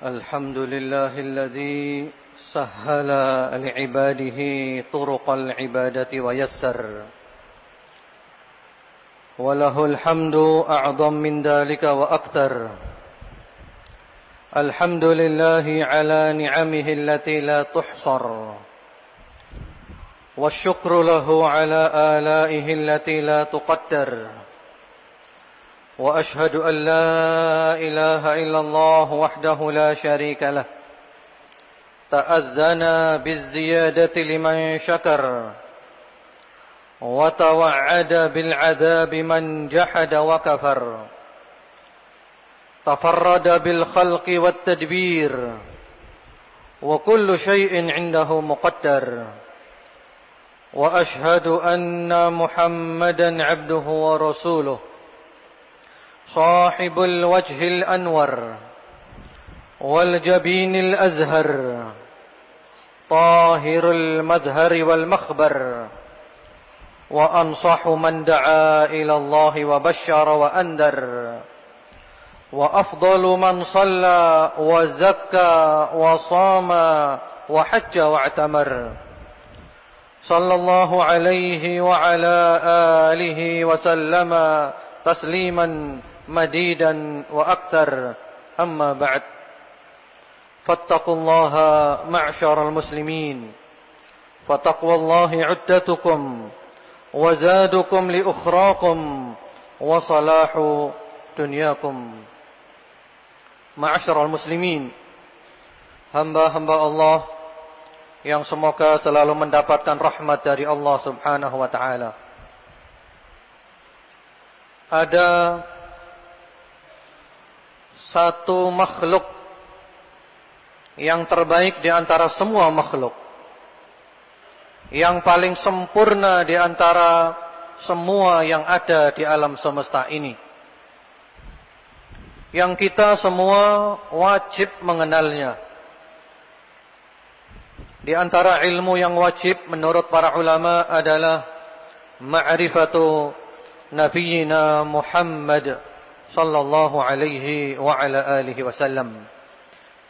الحمد لله الذي سهل لعباده طرق العبادة ويسر. وله الحمد أعظم من ذلك وأكثر. الحمد لله على نعمه التي لا تحصر. والشكر له على آلائه التي لا تقدر. وأشهد أن لا إله إلا الله وحده لا شريك له. تأذن بالزيادة لمن شكر. وتوعد بالعذاب من جحد وكفر. تفرد بالخلق والتدبير. وكل شيء عنده مقدر. وأشهد أن محمدا عبده ورسوله. صاحب الوجه الأنور والجبين الأزهر طاهر المذهر والمخبر وأنصح من دعا إلى الله وبشر وأندر وأفضل من صلى وزكى وصام وحج واعتمر صلى الله عليه وعلى آله وسلم تسليما مديدا وأكثر أما بعد فاتقوا الله معشر المسلمين فتقوى الله عدتكم وزادكم لأخراكم وصلاح دنياكم معشر المسلمين hamba-hamba الله yang semoga selalu mendapatkan rahmat dari Allah Subhanahu wa taala. Ada Satu makhluk Yang terbaik di antara semua makhluk Yang paling sempurna di antara Semua yang ada di alam semesta ini yang kita semua wajib mengenalnya. Di antara ilmu yang wajib menurut para ulama adalah ma'rifatu nabiyina Muhammad sallallahu alaihi wa ala alihi wasallam.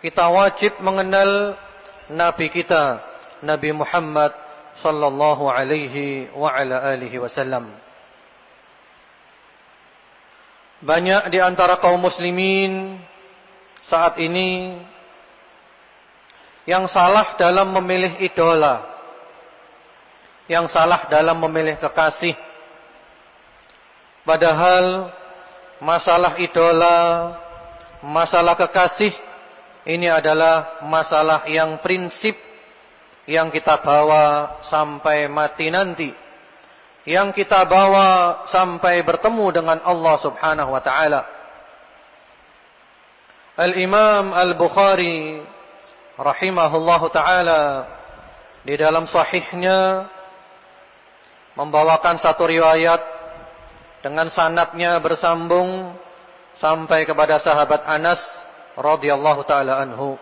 Kita wajib mengenal nabi kita, Nabi Muhammad sallallahu alaihi wa ala alihi wasallam. Banyak di antara kaum muslimin saat ini yang salah dalam memilih idola, yang salah dalam memilih kekasih. Padahal masalah idola, masalah kekasih ini adalah masalah yang prinsip yang kita bawa sampai mati nanti yang kita bawa sampai bertemu dengan Allah Subhanahu wa taala. Al-Imam Al-Bukhari rahimahullahu taala di dalam sahihnya membawakan satu riwayat dengan sanatnya bersambung sampai kepada sahabat Anas radhiyallahu taala anhu.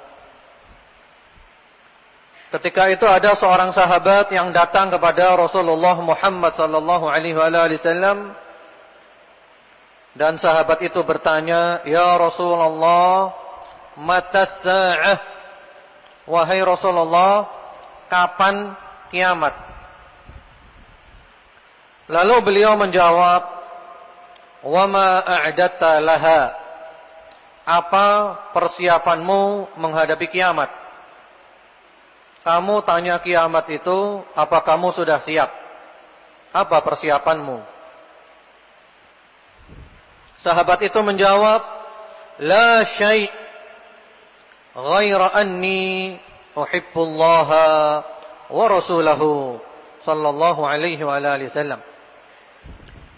Ketika itu ada seorang sahabat yang datang kepada Rasulullah Muhammad sallallahu alaihi wasallam dan sahabat itu bertanya, "Ya Rasulullah, mata sa'ah?" Wahai Rasulullah, kapan kiamat? Lalu beliau menjawab, "Wa ma a'datta laha?" Apa persiapanmu menghadapi kiamat? Kamu tanya kiamat itu, apa kamu sudah siap? Apa persiapanmu? Sahabat itu menjawab, La syai' ghaira anni uhibbullaha wa rasulahu sallallahu alaihi wa alihi wasallam.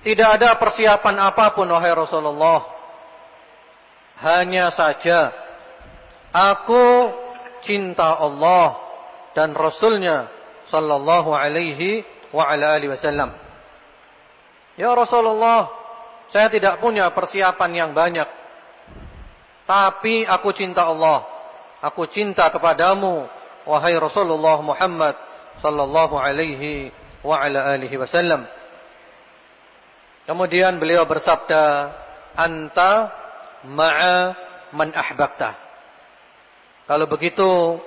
Tidak ada persiapan apa pun wahai Rasulullah. Hanya saja aku cinta Allah dan Rasulnya sallallahu alaihi wa ala alihi wasallam. Ya Rasulullah, saya tidak punya persiapan yang banyak. Tapi aku cinta Allah. Aku cinta kepadamu wahai Rasulullah Muhammad sallallahu alaihi wa ala alihi wasallam. Kemudian beliau bersabda, "Anta ma'a man ahbabta." Kalau begitu,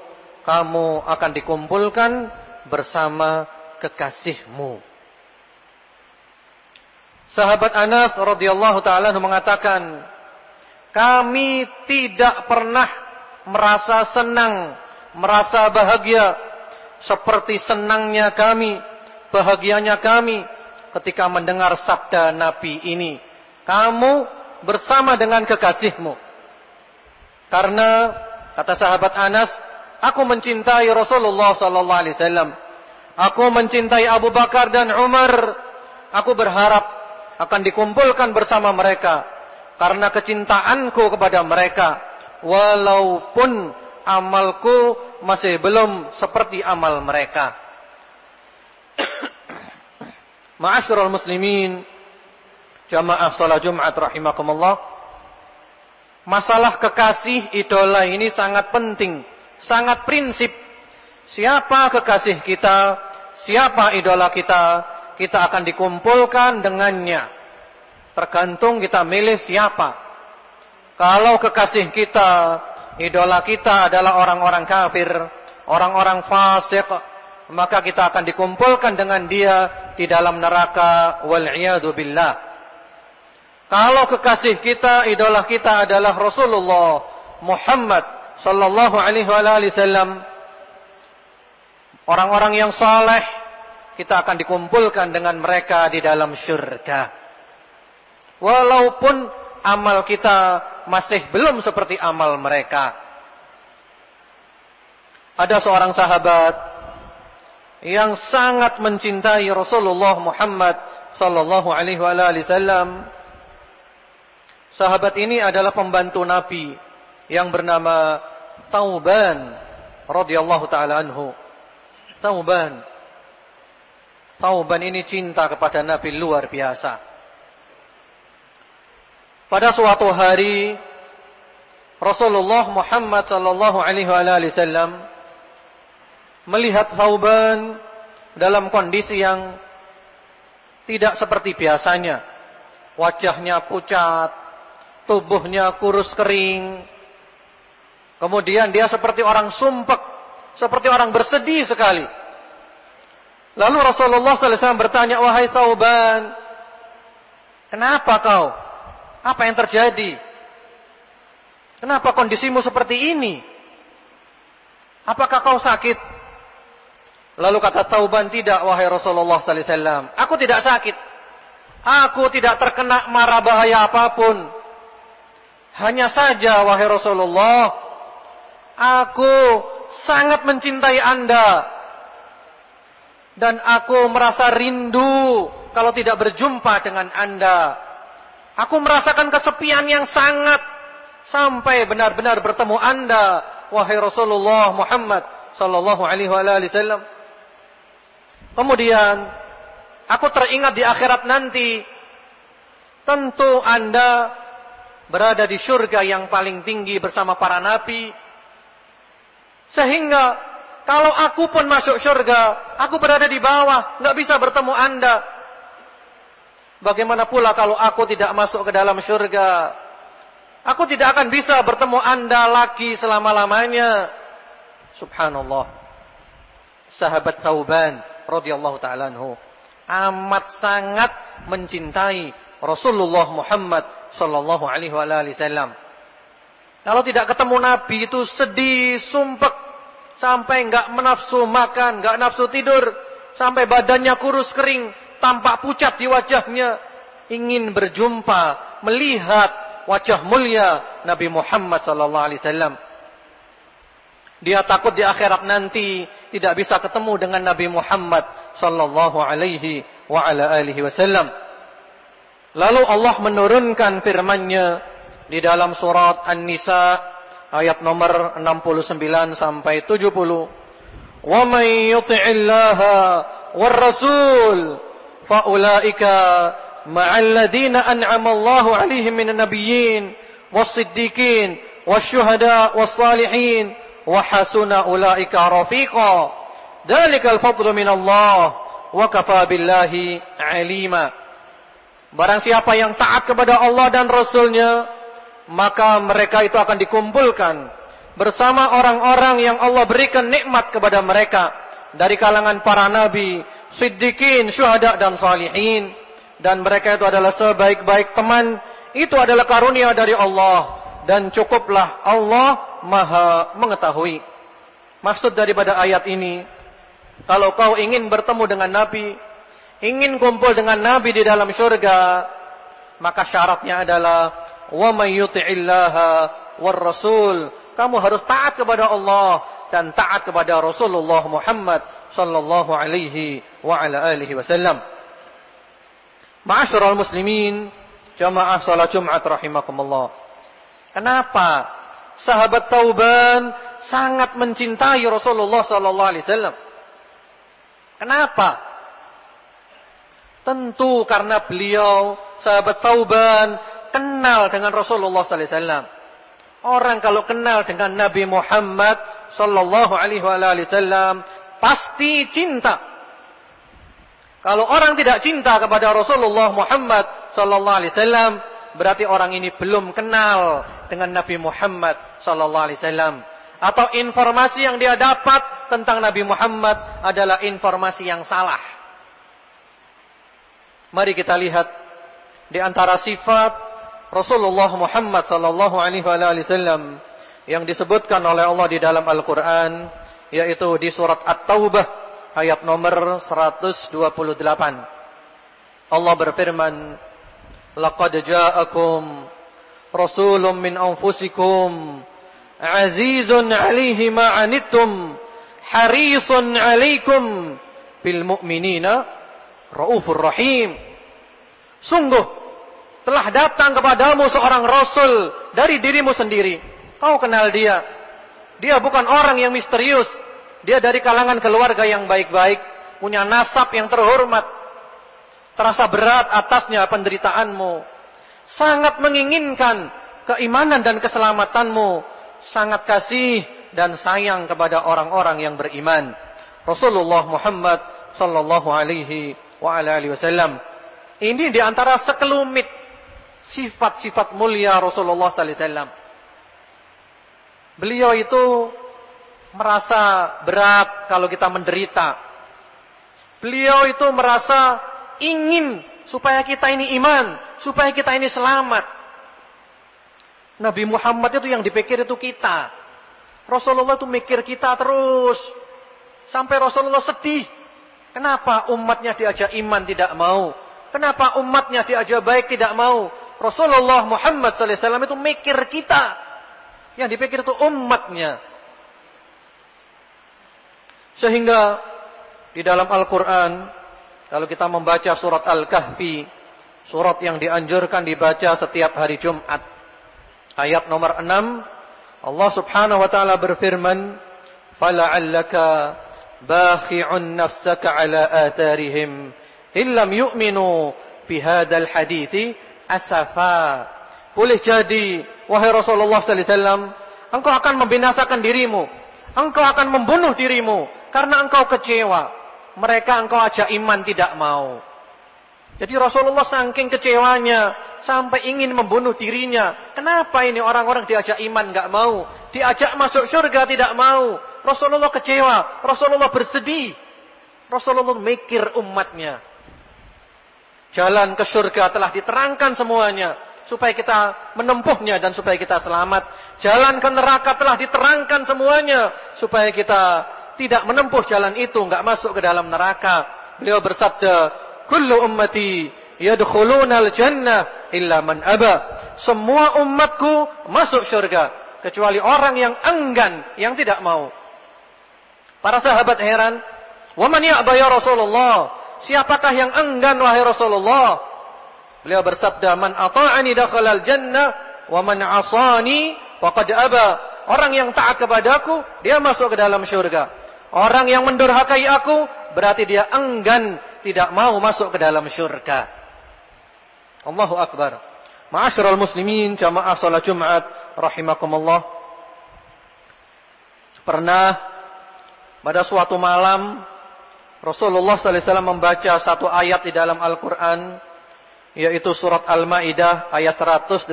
kamu akan dikumpulkan bersama kekasihmu. Sahabat Anas radhiyallahu taala mengatakan, kami tidak pernah merasa senang, merasa bahagia seperti senangnya kami, bahagianya kami ketika mendengar sabda Nabi ini. Kamu bersama dengan kekasihmu. Karena kata sahabat Anas, aku mencintai Rasulullah sallallahu alaihi wasallam. Aku mencintai Abu Bakar dan Umar. Aku berharap akan dikumpulkan bersama mereka karena kecintaanku kepada mereka walaupun amalku masih belum seperti amal mereka. Ma'asyiral muslimin, jamaah salat Jumat rahimakumullah. Masalah kekasih idola ini sangat penting, sangat prinsip. Siapa kekasih kita, siapa idola kita, kita akan dikumpulkan dengannya. Tergantung kita milih siapa. Kalau kekasih kita, idola kita adalah orang-orang kafir, orang-orang fasik, maka kita akan dikumpulkan dengan dia di dalam neraka wal billah. Kalau kekasih kita, idola kita adalah Rasulullah Muhammad sallallahu alaihi wasallam, orang-orang yang saleh, kita akan dikumpulkan dengan mereka di dalam syurga. Walaupun amal kita masih belum seperti amal mereka. Ada seorang sahabat yang sangat mencintai Rasulullah Muhammad sallallahu alaihi wasallam. Sahabat ini adalah pembantu Nabi yang bernama Tauban radhiyallahu taala anhu. Tauban. Tauban ini cinta kepada Nabi luar biasa. Pada suatu hari Rasulullah Muhammad sallallahu alaihi wasallam melihat Thauban dalam kondisi yang tidak seperti biasanya. Wajahnya pucat, tubuhnya kurus kering. Kemudian dia seperti orang sumpek, seperti orang bersedih sekali. Lalu Rasulullah SAW bertanya, wahai Thauban, kenapa kau? Apa yang terjadi? Kenapa kondisimu seperti ini? Apakah kau sakit? Lalu kata Tauban, tidak wahai Rasulullah sallallahu alaihi wasallam. Aku tidak sakit. Aku tidak terkena mara bahaya apa pun. Hanya saja wahai Rasulullah, aku sangat mencintai Anda. Dan aku merasa rindu kalau tidak berjumpa dengan Anda. Aku merasakan kesepian yang sangat sampai benar-benar bertemu Anda wahai Rasulullah Muhammad sallallahu alaihi wasallam. Kemudian aku teringat di akhirat nanti tentu Anda berada di surga yang paling tinggi bersama para nabi. Sehingga kalau aku pun masuk surga, aku berada di bawah, nggak bisa bertemu Anda. Bagaimana pula kalau aku tidak masuk ke dalam surga? Aku tidak akan bisa bertemu Anda lagi selama-lamanya. Subhanallah. Sahabat Tauban radhiyallahu taala anhu amat sangat mencintai Rasulullah Muhammad sallallahu alaihi wasallam. Kalau tidak ketemu Nabi itu sedih, sumpek sampai enggak menafsu makan, enggak nafsu tidur, sampai badannya kurus kering, tampak pucat di wajahnya, ingin berjumpa, melihat wajah mulia Nabi Muhammad sallallahu alaihi wasallam. Dia takut di akhirat nanti tidak bisa ketemu dengan Nabi Muhammad sallallahu alaihi wa ala alihi wasallam. Lalu Allah menurunkan firman-Nya di dalam surat An-Nisa ayat nomor 69 sampai 70. Wa may yuti'illaha war rasul fa ulaika ma'al ladzina an'ama Allahu 'alaihim minan nabiyyin was-siddiqin wasyuhada was-salihin wa hasuna ulaika rafiqa. Dzalikal fadlu minallah wa kafa billahi alima. Barang siapa yang taat kepada Allah dan Rasulnya, maka mereka itu akan dikumpulkan bersama orang-orang yang Allah berikan nikmat kepada mereka dari kalangan para nabi, siddiqin, syuhada dan salihin dan mereka itu adalah sebaik-baik teman itu adalah karunia dari Allah dan cukuplah Allah Maha mengetahui. Maksud daripada ayat ini, kalau kau ingin bertemu dengan Nabi, ingin kumpul dengan Nabi di dalam syurga, maka syaratnya adalah wa may war rasul. Kamu harus taat kepada Allah dan taat kepada Rasulullah Muhammad sallallahu alaihi wa ala alihi wasallam. Ma'asyiral muslimin, jamaah salat Jumat rahimakumullah. Kenapa sahabat Tauban sangat mencintai Rasulullah sallallahu alaihi wasallam? Kenapa? Tentu karena beliau sahabat Tauban kenal dengan Rasulullah sallallahu alaihi wasallam. Orang kalau kenal dengan Nabi Muhammad sallallahu alaihi wasallam pasti cinta kalau orang tidak cinta kepada Rasulullah Muhammad sallallahu alaihi wasallam, berarti orang ini belum kenal dengan Nabi Muhammad sallallahu alaihi wasallam. Atau informasi yang dia dapat tentang Nabi Muhammad adalah informasi yang salah. Mari kita lihat di antara sifat Rasulullah Muhammad sallallahu alaihi wasallam yang disebutkan oleh Allah di dalam Al-Qur'an yaitu di surat At-Taubah ayat nomor 128. Allah berfirman, "Laqad ja'akum rasulun min anfusikum azizun 'alaihi ma 'anittum harisun 'alaikum bil mu'minina raufur rahim." Sungguh telah datang kepadamu seorang rasul dari dirimu sendiri. Kau kenal dia. Dia bukan orang yang misterius, dia dari kalangan keluarga yang baik-baik, punya nasab yang terhormat. Terasa berat atasnya penderitaanmu. Sangat menginginkan keimanan dan keselamatanmu. Sangat kasih dan sayang kepada orang-orang yang beriman. Rasulullah Muhammad sallallahu alaihi wa alihi wasallam. Ini di antara sekelumit sifat-sifat mulia Rasulullah sallallahu alaihi wasallam. Beliau itu merasa berat kalau kita menderita. Beliau itu merasa ingin supaya kita ini iman, supaya kita ini selamat. Nabi Muhammad itu yang dipikir itu kita. Rasulullah itu mikir kita terus. Sampai Rasulullah sedih. Kenapa umatnya diajak iman tidak mau? Kenapa umatnya diajak baik tidak mau? Rasulullah Muhammad SAW itu mikir kita. Yang dipikir itu umatnya. Sehingga di dalam Al-Quran, kalau kita membaca surat Al-Kahfi, surat yang dianjurkan dibaca setiap hari Jumat. Ayat nomor 6, Allah Subhanahu wa taala berfirman, "Fala'allaka bakhi'un nafsaka 'ala atharihim illam yu'minu bihadzal hadithi asafa." Boleh jadi wahai Rasulullah sallallahu alaihi wasallam, engkau akan membinasakan dirimu, engkau akan membunuh dirimu karena engkau kecewa mereka engkau ajak iman tidak mau. Jadi Rasulullah saking kecewanya sampai ingin membunuh dirinya. Kenapa ini orang-orang diajak iman nggak mau, diajak masuk surga tidak mau. Rasulullah kecewa, Rasulullah bersedih. Rasulullah mikir umatnya. Jalan ke surga telah diterangkan semuanya supaya kita menempuhnya dan supaya kita selamat. Jalan ke neraka telah diterangkan semuanya supaya kita tidak menempuh jalan itu, enggak masuk ke dalam neraka. Beliau bersabda, "Kullu ummati yadkhuluna al-jannah illa man aba." Semua umatku masuk surga kecuali orang yang enggan, yang tidak mau. Para sahabat heran, "Wa man ya'ba ya Rasulullah?" Siapakah yang enggan wahai Rasulullah? Beliau bersabda, "Man ata'ani dakhala al-jannah wa man 'asani faqad aba." Orang yang taat kepadaku, dia masuk ke dalam surga. Orang yang mendurhakai aku berarti dia enggan tidak mau masuk ke dalam syurga. Allahu Akbar. Ma'asyiral muslimin jamaah salat Jumat rahimakumullah. Pernah pada suatu malam Rasulullah sallallahu alaihi wasallam membaca satu ayat di dalam Al-Qur'an yaitu surat Al-Maidah ayat 118.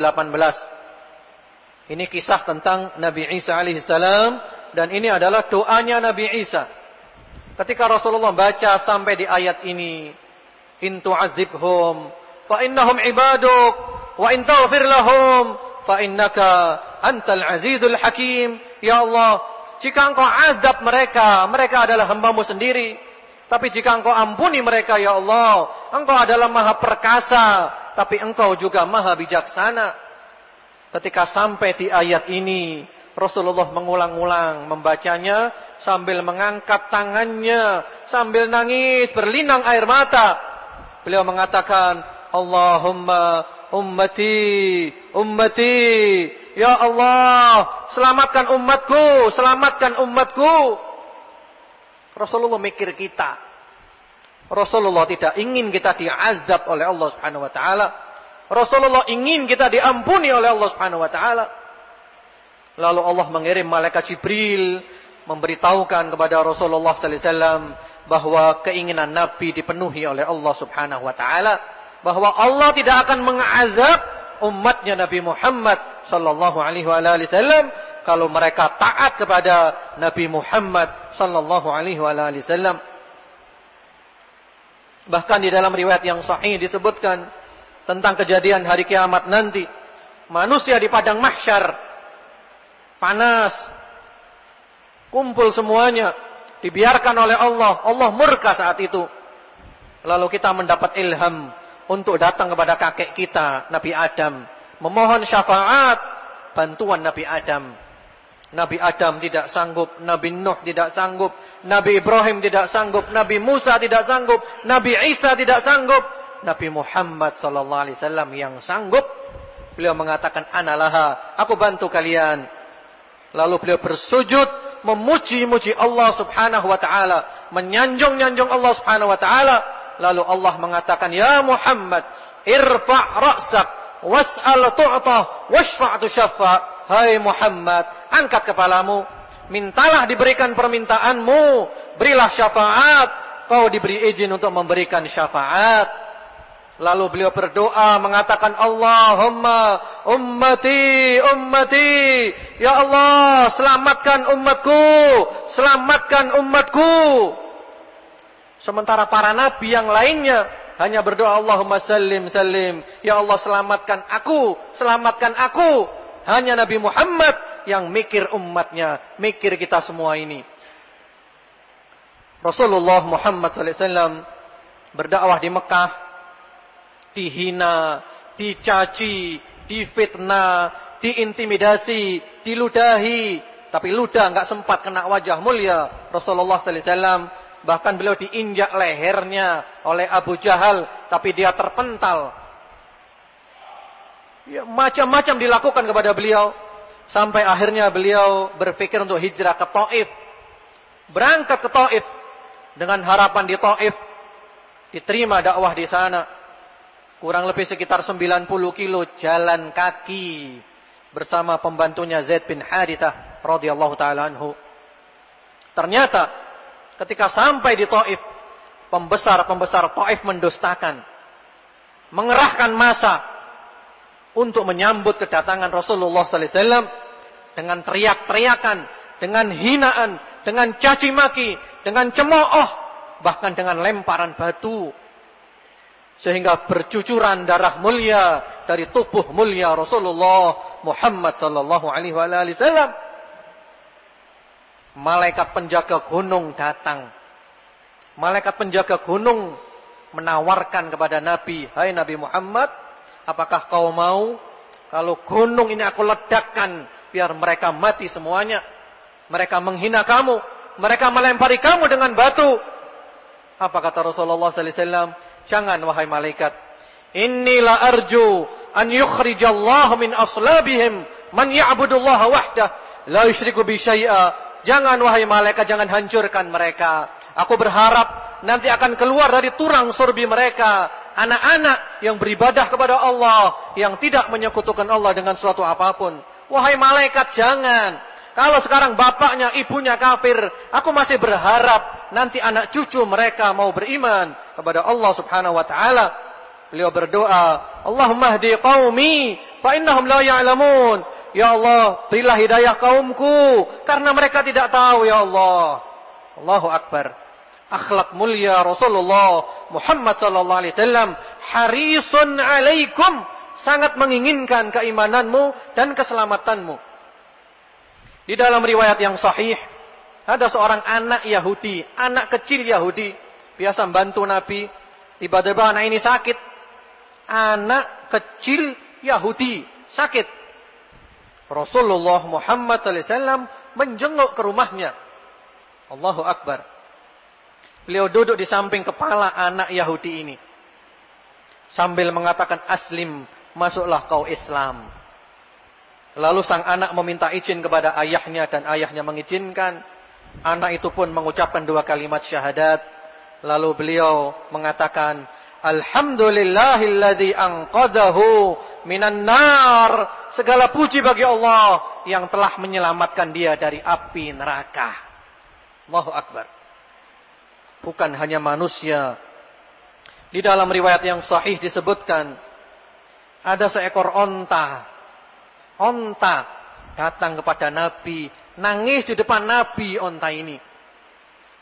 Ini kisah tentang Nabi Isa alaihissalam dan ini adalah doanya Nabi Isa. Ketika Rasulullah baca sampai di ayat ini, "In tu'adzibhum fa innahum ibaduk wa in taghfir lahum fa innaka antal azizul hakim." Ya Allah, jika engkau azab mereka, mereka adalah hambamu sendiri. Tapi jika engkau ampuni mereka, ya Allah, engkau adalah maha perkasa, tapi engkau juga maha bijaksana. Ketika sampai di ayat ini, Rasulullah mengulang-ulang membacanya sambil mengangkat tangannya, sambil nangis, berlinang air mata. Beliau mengatakan, Allahumma ummati, ummati. Ya Allah, selamatkan umatku, selamatkan umatku. Rasulullah mikir kita. Rasulullah tidak ingin kita diazab oleh Allah Subhanahu wa taala. Rasulullah ingin kita diampuni oleh Allah Subhanahu wa taala. Lalu Allah mengirim malaikat Jibril memberitahukan kepada Rasulullah sallallahu alaihi wasallam bahwa keinginan Nabi dipenuhi oleh Allah Subhanahu wa taala, bahwa Allah tidak akan mengazab umatnya Nabi Muhammad sallallahu alaihi wasallam kalau mereka taat kepada Nabi Muhammad sallallahu alaihi wasallam. Bahkan di dalam riwayat yang sahih disebutkan tentang kejadian hari kiamat nanti. Manusia di padang mahsyar panas, kumpul semuanya, dibiarkan oleh Allah. Allah murka saat itu. Lalu kita mendapat ilham untuk datang kepada kakek kita, Nabi Adam, memohon syafaat, bantuan Nabi Adam. Nabi Adam tidak sanggup, Nabi Nuh tidak sanggup, Nabi Ibrahim tidak sanggup, Nabi Musa tidak sanggup, Nabi Isa tidak sanggup, Nabi Muhammad sallallahu alaihi wasallam yang sanggup. Beliau mengatakan analaha, aku bantu kalian. Lalu beliau bersujud memuji-muji Allah Subhanahu wa taala, menyanjung-nyanjung Allah Subhanahu wa taala. Lalu Allah mengatakan, "Ya Muhammad, irfa' ra'sak was'al tu'ta washfa' tushaffa." Hai Muhammad, angkat kepalamu, mintalah diberikan permintaanmu, berilah syafaat, kau diberi izin untuk memberikan syafaat. Lalu beliau berdoa mengatakan Allahumma ummati ummati. Ya Allah selamatkan umatku selamatkan umatku. Sementara para nabi yang lainnya hanya berdoa Allahumma sallim sallim. Ya Allah selamatkan aku selamatkan aku. Hanya Nabi Muhammad yang mikir umatnya mikir kita semua ini. Rasulullah Muhammad wasallam berdakwah di Mekah dihina, dicaci, difitnah, diintimidasi, diludahi. Tapi ludah nggak sempat kena wajah mulia Rasulullah sallallahu alaihi wasallam. Bahkan beliau diinjak lehernya oleh Abu Jahal, tapi dia terpental. Ya, macam-macam dilakukan kepada beliau sampai akhirnya beliau berpikir untuk hijrah ke Taif. Berangkat ke Taif dengan harapan di Taif diterima dakwah di sana kurang lebih sekitar 90 kilo jalan kaki bersama pembantunya Zaid bin Harithah radhiyallahu taala anhu. Ternyata ketika sampai di Taif, pembesar-pembesar Taif mendustakan, mengerahkan masa untuk menyambut kedatangan Rasulullah sallallahu alaihi wasallam dengan teriak-teriakan, dengan hinaan, dengan caci maki, dengan cemooh, bahkan dengan lemparan batu sehingga bercucuran darah mulia dari tubuh mulia Rasulullah Muhammad sallallahu alaihi wasallam. Malaikat penjaga gunung datang. Malaikat penjaga gunung menawarkan kepada Nabi, "Hai Nabi Muhammad, apakah kau mau kalau gunung ini aku ledakkan biar mereka mati semuanya? Mereka menghina kamu, mereka melempari kamu dengan batu." Apa kata Rasulullah sallallahu alaihi wasallam? Jangan wahai malaikat. Inilah arju an yukhrijallahu min aslabihim man ya'budullaha wahdah la yusyriku bi syai'a. Jangan wahai malaikat jangan hancurkan mereka. Aku berharap nanti akan keluar dari turang surbi mereka anak-anak yang beribadah kepada Allah yang tidak menyekutukan Allah dengan suatu apa pun. Wahai malaikat jangan. Kalau sekarang bapaknya, ibunya kafir, aku masih berharap nanti anak cucu mereka mau beriman kepada Allah Subhanahu wa taala. Beliau berdoa, Allahumma hdi qaumi fa innahum la ya'lamun. Ya Allah, berilah hidayah kaumku karena mereka tidak tahu ya Allah. Allahu akbar. Akhlak mulia Rasulullah Muhammad sallallahu alaihi wasallam harisun alaikum sangat menginginkan keimananmu dan keselamatanmu. Di dalam riwayat yang sahih ada seorang anak Yahudi, anak kecil Yahudi, biasa membantu Nabi. Tiba-tiba anak ini sakit. Anak kecil Yahudi sakit. Rasulullah Muhammad SAW menjenguk ke rumahnya. Allahu Akbar. Beliau duduk di samping kepala anak Yahudi ini. Sambil mengatakan aslim, masuklah kau Islam. Lalu sang anak meminta izin kepada ayahnya dan ayahnya mengizinkan. Anak itu pun mengucapkan dua kalimat syahadat. Lalu beliau mengatakan, Alhamdulillahilladzi anqadahu minan nar. Segala puji bagi Allah yang telah menyelamatkan dia dari api neraka. Allahu Akbar. Bukan hanya manusia. Di dalam riwayat yang sahih disebutkan ada seekor onta. Onta datang kepada Nabi, nangis di depan Nabi onta ini.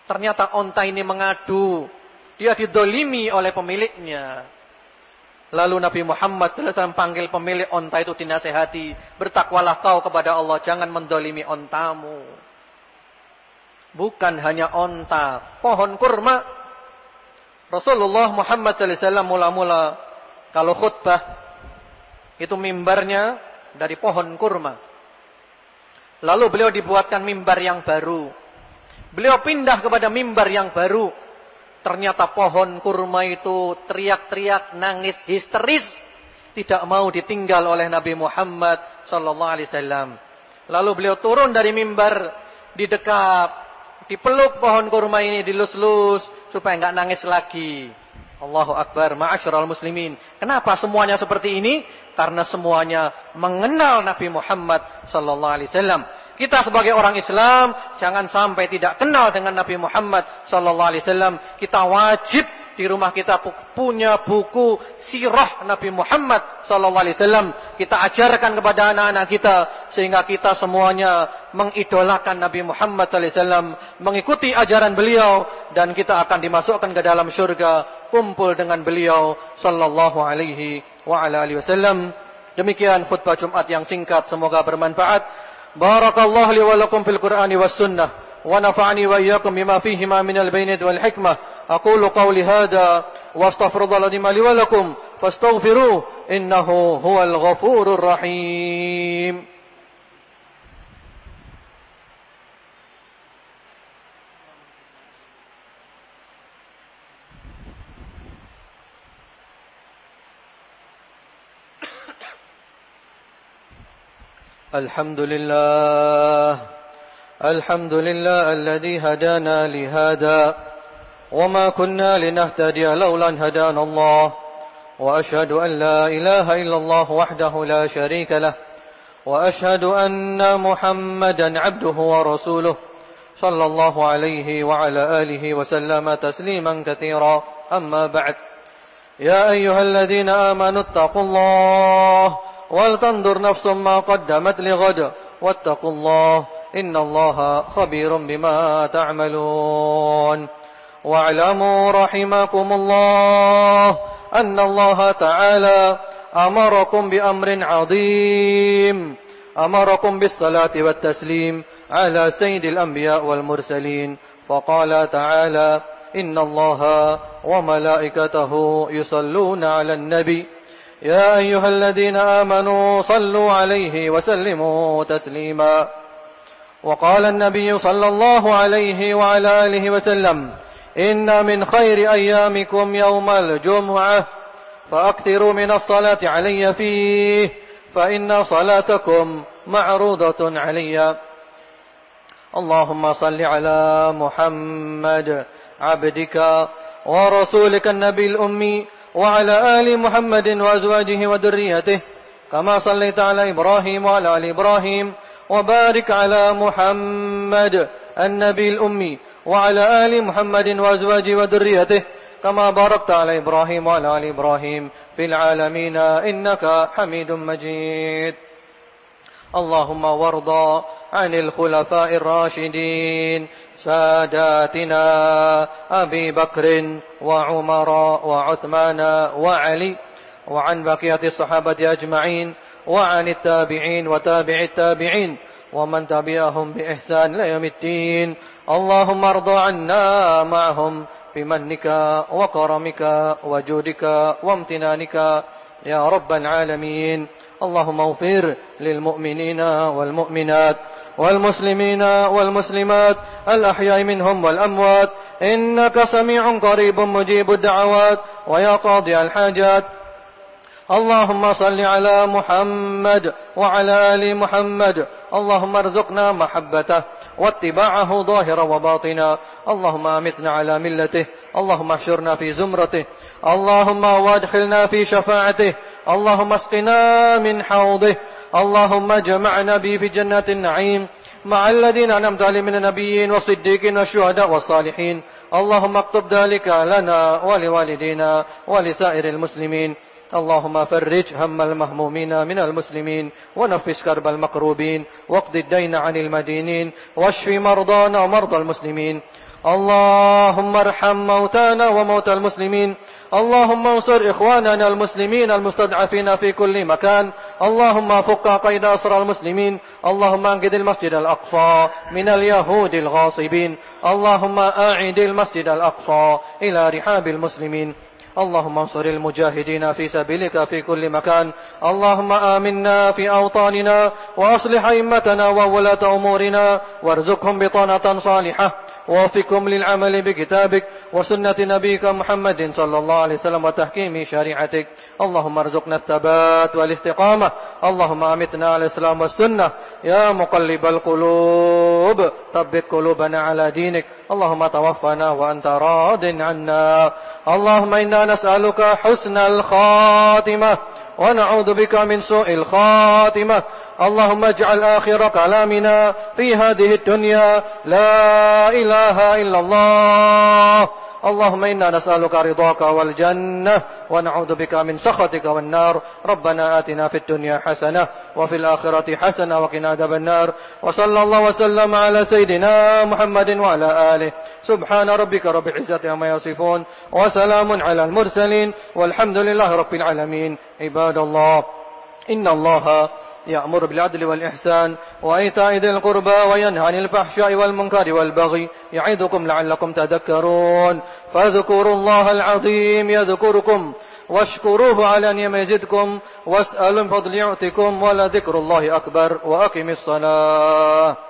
Ternyata onta ini mengadu dia didolimi oleh pemiliknya. Lalu Nabi Muhammad SAW panggil pemilik onta itu dinasehati. Bertakwalah kau kepada Allah. Jangan mendolimi ontamu. Bukan hanya onta. Pohon kurma. Rasulullah Muhammad SAW mula-mula. Kalau khutbah. Itu mimbarnya dari pohon kurma. Lalu beliau dibuatkan mimbar yang baru. Beliau pindah kepada mimbar yang baru. Ternyata pohon kurma itu teriak-teriak, nangis histeris, tidak mau ditinggal oleh Nabi Muhammad wasallam. Lalu beliau turun dari mimbar, didekap, dipeluk pohon kurma ini, dilus-lus supaya enggak nangis lagi. Allahu Akbar, ma'asyiral muslimin. Kenapa semuanya seperti ini? Karena semuanya mengenal Nabi Muhammad wasallam. Kita sebagai orang Islam jangan sampai tidak kenal dengan Nabi Muhammad sallallahu alaihi wasallam. Kita wajib di rumah kita punya buku sirah Nabi Muhammad sallallahu alaihi wasallam. Kita ajarkan kepada anak-anak kita sehingga kita semuanya mengidolakan Nabi Muhammad sallallahu alaihi wasallam, mengikuti ajaran beliau dan kita akan dimasukkan ke dalam surga kumpul dengan beliau sallallahu alaihi wa ala alihi wasallam. Demikian khutbah Jumat yang singkat semoga bermanfaat. بارك الله لي ولكم في القرآن والسنة ونفعني وإياكم بما فيهما من البينة والحكمة. أقول قولي هذا واستغفر الله العظيم لي ولكم فاستغفروه إنه هو الغفور الرحيم. الحمد لله الحمد لله الذي هدانا لهذا وما كنا لنهتدي لولا أن هدانا الله وأشهد أن لا إله إلا الله وحده لا شريك له وأشهد أن محمدا عبده ورسوله صلى الله عليه وعلى آله وسلم تسليما كثيرا. أما بعد يا أيها الذين آمنوا اتقوا الله ولتنظر نفس ما قدمت لغد. واتقوا الله إن الله خبير بما تعملون. واعلموا رحمكم الله أن الله تعالى أمركم بأمر عظيم. أمركم بالصلاة والتسليم على سيد الأنبياء والمرسلين. فقال تعالى إن الله وملائكته يصلون على النبي يا أيها الذين آمنوا صلوا عليه وسلموا تسليما. وقال النبي صلى الله عليه وعلى آله وسلم إن من خير أيامكم يوم الجمعة فأكثروا من الصلاة علي فيه فإن صلاتكم معروضة علي. اللهم صل على محمد عبدك ورسولك النبي الأمي وعلى آل محمد وأزواجه وذريته كما صليت على إبراهيم وعلى آل إبراهيم وبارك على محمد النبي الأمي وعلى آل محمد وأزواجه وذريته كما باركت على إبراهيم وعلى آل إبراهيم في العالمين إنك حميد مجيد. اللهم وارض عن الخلفاء الراشدين ساداتنا أبي بكر وعمر وعثمان وعلي وعن بقية الصحابة أجمعين وعن التابعين وتابع التابعين ومن تبعهم بإحسان إلى يوم الدين. اللهم ارض عنا معهم بمنك وكرمك وجودك وامتنانك يا رب العالمين. اللهم اغفر للمؤمنين والمؤمنات والمسلمين والمسلمات الأحياء منهم والأموات. إنك سميع قريب مجيب الدعوات ويا قاضي الحاجات. اللهم صل على محمد وعلى آل محمد اللهم ارزقنا محبته واتباعه ظاهرا وباطنا اللهم امتنا على ملته. اللهم احشرنا في زمرته. اللهم وادخلنا في شفاعته. اللهم اسقنا من حوضه. اللهم جمعنا به في جنات النعيم. مع الذين أنعمت عليهم من النبيين والصديقين والشهداء والصالحين. اللهم اكتب ذلك لنا ولوالدينا ولسائر المسلمين. اللهم فرج هم المهمومين من المسلمين ونفس كرب المكروبين واقض الدين عن المدينين واشف مرضانا ومرضى المسلمين. اللهم ارحم موتانا وموتى المسلمين. اللهم انصر إخواننا المسلمين المستضعفين في كل مكان. اللهم فك قيد أسر المسلمين. اللهم أنقذ المسجد الأقصى من اليهود الغاصبين. اللهم أعد المسجد الأقصى إلى رحاب المسلمين. اللهم انصر المجاهدين في سبيلك في كل مكان. اللهم آمنا في أوطاننا وأصلح أئمتنا وولاة أمورنا. وارزقهم بطانة صالحة. ووفقهم للعمل بكتابك وسنة نبيك محمد صلى الله عليه وسلم وتحكيم شريعتك. اللهم ارزقنا الثبات والاستقامة. اللهم أمتنا على الإسلام والسنة. يا مقلب القلوب ثبت قلوبنا على دينك. اللهم توفنا وأنت راض عنا. اللهم إنا نسألك حسن الخاتمة. ونعوذ بك من سوء الخاتمة. اللهم اجعل آخر كلامنا في هذه الدنيا. لا إله إلا الله. اللهم إنا نسألك رضاك والجنة ونعوذ بك من سخطك والنار. ربنا آتنا في الدنيا حسنة وفي الآخرة حسنة وقنا عذاب النار. وصلى الله وسلم على سيدنا محمد وعلى آله. سبحان ربك رب العزة عما يصفون وسلام على المرسلين والحمد لله رب العالمين. عباد الله إن الله يأمر بالعدل والإحسان وإيتاء ذي القربى وينهى عن الفحشاء والمنكر والبغي يعظكم لعلكم تذكرون. فاذكروا الله العظيم يذكركم واشكروه على أن يزدكم واسألوا من فضل يعطكم ولذكر الله أكبر وأقم الصلاة.